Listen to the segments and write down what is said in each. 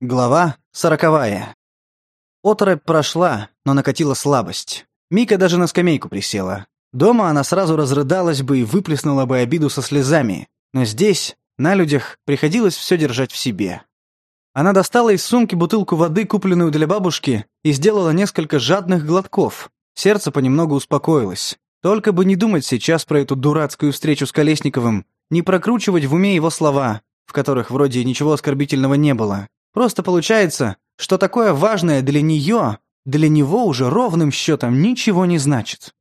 Глава сороковая. Оторопь прошла, но накатила слабость. Мика даже на скамейку присела. Дома она сразу разрыдалась бы и выплеснула бы обиду со слезами, но здесь, на людях, приходилось все держать в себе. Она достала из сумки бутылку воды, купленную для бабушки, и сделала несколько жадных глотков. Сердце понемногу успокоилось. Только бы не думать сейчас про эту дурацкую встречу с Колесниковым, не прокручивать в уме его слова, в которых вроде ничего оскорбительного не было. Просто получается, что такое важное для нее, для него уже ровным счетом ничего не значит.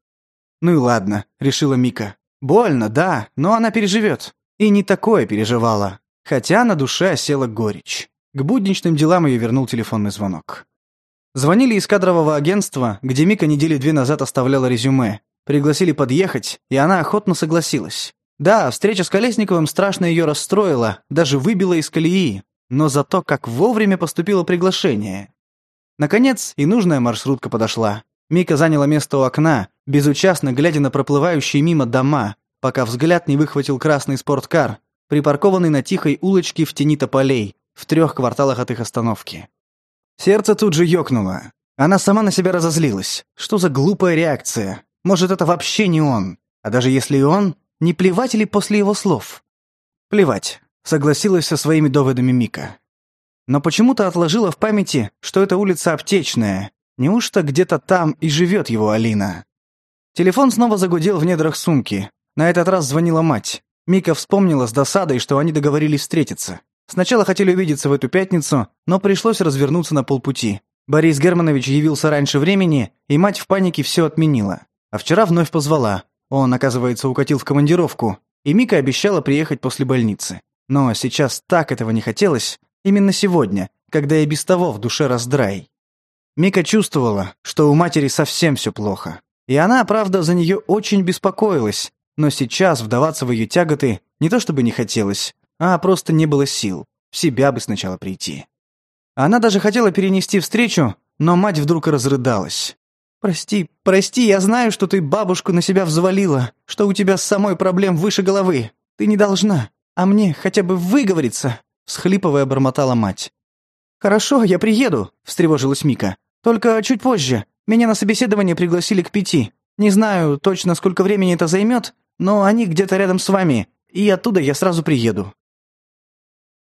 «Ну и ладно», — решила Мика. «Больно, да, но она переживет». И не такое переживала. Хотя на душе осела горечь. К будничным делам ее вернул телефонный звонок. Звонили из кадрового агентства, где Мика недели две назад оставляла резюме. Пригласили подъехать, и она охотно согласилась. Да, встреча с Колесниковым страшно ее расстроила, даже выбила из колеи но за то, как вовремя поступило приглашение. Наконец, и нужная маршрутка подошла. Мика заняла место у окна, безучастно глядя на проплывающие мимо дома, пока взгляд не выхватил красный спорткар, припаркованный на тихой улочке в тени тополей, в трех кварталах от их остановки. Сердце тут же ёкнуло. Она сама на себя разозлилась. Что за глупая реакция? Может, это вообще не он? А даже если и он, не плевать ли после его слов? Плевать согласилась со своими доводами Мика. Но почему-то отложила в памяти, что это улица Аптечная. Неужто где-то там и живет его Алина? Телефон снова загудел в недрах сумки. На этот раз звонила мать. Мика вспомнила с досадой, что они договорились встретиться. Сначала хотели увидеться в эту пятницу, но пришлось развернуться на полпути. Борис Германович явился раньше времени, и мать в панике все отменила. А вчера вновь позвала. Он, оказывается, укатил в командировку, и Мика обещала приехать после больницы. Но сейчас так этого не хотелось, именно сегодня, когда я без того в душе раздрай. Мика чувствовала, что у матери совсем все плохо. И она, правда, за нее очень беспокоилась, но сейчас вдаваться в ее тяготы не то чтобы не хотелось, а просто не было сил, в себя бы сначала прийти. Она даже хотела перенести встречу, но мать вдруг разрыдалась. «Прости, прости, я знаю, что ты бабушку на себя взвалила, что у тебя с самой проблем выше головы. Ты не должна. «А мне хотя бы выговориться!» – всхлипывая бормотала мать. «Хорошо, я приеду», – встревожилась Мика. «Только чуть позже. Меня на собеседование пригласили к пяти. Не знаю точно, сколько времени это займет, но они где-то рядом с вами, и оттуда я сразу приеду».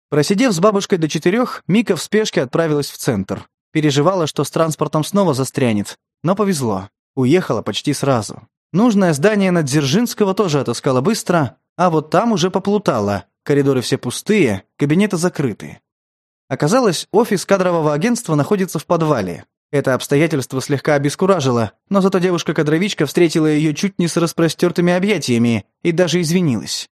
Просидев с бабушкой до четырех, Мика в спешке отправилась в центр. Переживала, что с транспортом снова застрянет, но повезло. Уехала почти сразу. Нужное здание на Дзержинского тоже отыскала быстро, а вот там уже поплутало. Коридоры все пустые, кабинеты закрыты. Оказалось, офис кадрового агентства находится в подвале. Это обстоятельство слегка обескуражило, но зато девушка-кадровичка встретила ее чуть не с распростертыми объятиями и даже извинилась.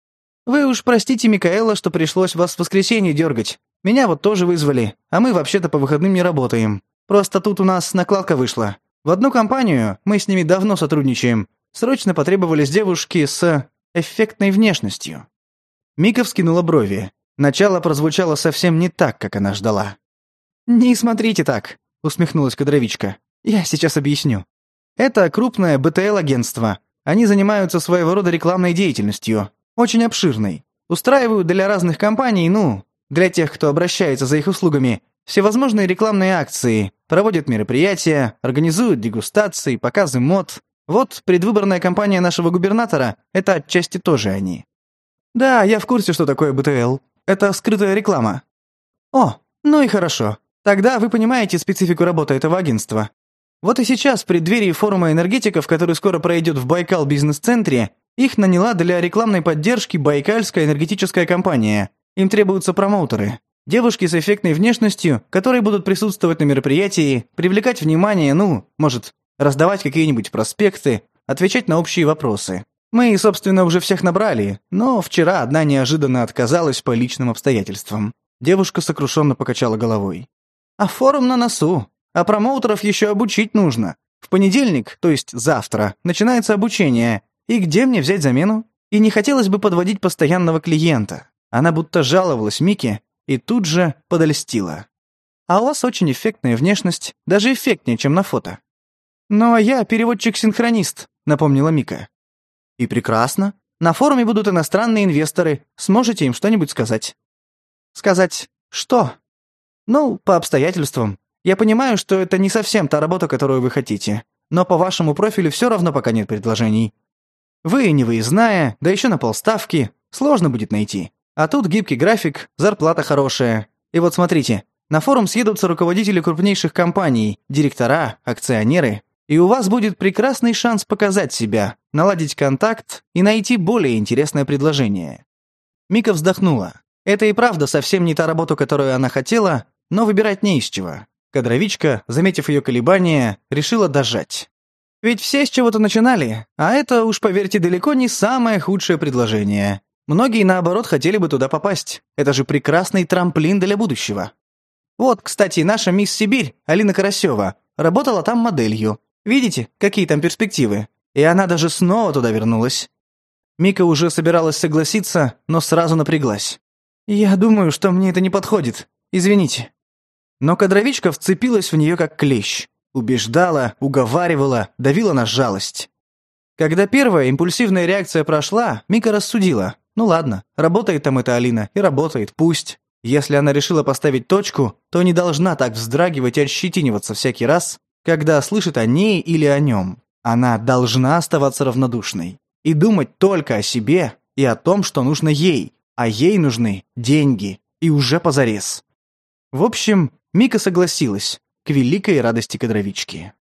«Вы уж простите, Микаэла, что пришлось вас в воскресенье дергать. Меня вот тоже вызвали, а мы вообще-то по выходным не работаем. Просто тут у нас накладка вышла. В одну компанию, мы с ними давно сотрудничаем, срочно потребовались девушки с эффектной внешностью. Мика вскинула брови. Начало прозвучало совсем не так, как она ждала. «Не смотрите так», — усмехнулась кадровичка. «Я сейчас объясню. Это крупное БТЛ-агентство. Они занимаются своего рода рекламной деятельностью, очень обширной. Устраивают для разных компаний, ну, для тех, кто обращается за их услугами, всевозможные рекламные акции, проводят мероприятия, организуют дегустации, показы мод. Вот предвыборная кампания нашего губернатора — это отчасти тоже они. Да, я в курсе, что такое БТЛ. Это скрытая реклама. О, ну и хорошо. Тогда вы понимаете специфику работы этого агентства. Вот и сейчас, в преддверии форума энергетиков, который скоро пройдет в Байкал бизнес-центре, их наняла для рекламной поддержки Байкальская энергетическая компания. Им требуются промоутеры. Девушки с эффектной внешностью, которые будут присутствовать на мероприятии, привлекать внимание, ну, может, раздавать какие-нибудь проспекты, отвечать на общие вопросы. Мы, собственно, уже всех набрали, но вчера одна неожиданно отказалась по личным обстоятельствам. Девушка сокрушенно покачала головой. «А форум на носу. А промоутеров еще обучить нужно. В понедельник, то есть завтра, начинается обучение. И где мне взять замену? И не хотелось бы подводить постоянного клиента». Она будто жаловалась Мике и тут же подольстила. «А у вас очень эффектная внешность, даже эффектнее, чем на фото. «Но я переводчик-синхронист», — напомнила Мика. «И прекрасно. На форуме будут иностранные инвесторы. Сможете им что-нибудь сказать?» «Сказать что?» «Ну, по обстоятельствам. Я понимаю, что это не совсем та работа, которую вы хотите. Но по вашему профилю все равно пока нет предложений. Вы не выездная, да еще на полставки. Сложно будет найти. А тут гибкий график, зарплата хорошая. И вот смотрите, на форум съедутся руководители крупнейших компаний, директора, акционеры и у вас будет прекрасный шанс показать себя, наладить контакт и найти более интересное предложение. Мика вздохнула. Это и правда совсем не та работа, которую она хотела, но выбирать не из чего. Кадровичка, заметив ее колебания, решила дожать. Ведь все с чего-то начинали, а это, уж поверьте, далеко не самое худшее предложение. Многие, наоборот, хотели бы туда попасть. Это же прекрасный трамплин для будущего. Вот, кстати, наша мисс Сибирь, Алина Карасева, работала там моделью. Видите, какие там перспективы? И она даже снова туда вернулась. Мика уже собиралась согласиться, но сразу напряглась. «Я думаю, что мне это не подходит. Извините». Но кадровичка вцепилась в нее как клещ. Убеждала, уговаривала, давила на жалость. Когда первая импульсивная реакция прошла, Мика рассудила. «Ну ладно, работает там эта Алина, и работает, пусть». Если она решила поставить точку, то не должна так вздрагивать и ощетиниваться всякий раз, когда слышит о ней или о нем, она должна оставаться равнодушной и думать только о себе и о том, что нужно ей, а ей нужны деньги, и уже позарез. В общем, Мика согласилась, к великой радости кадровички.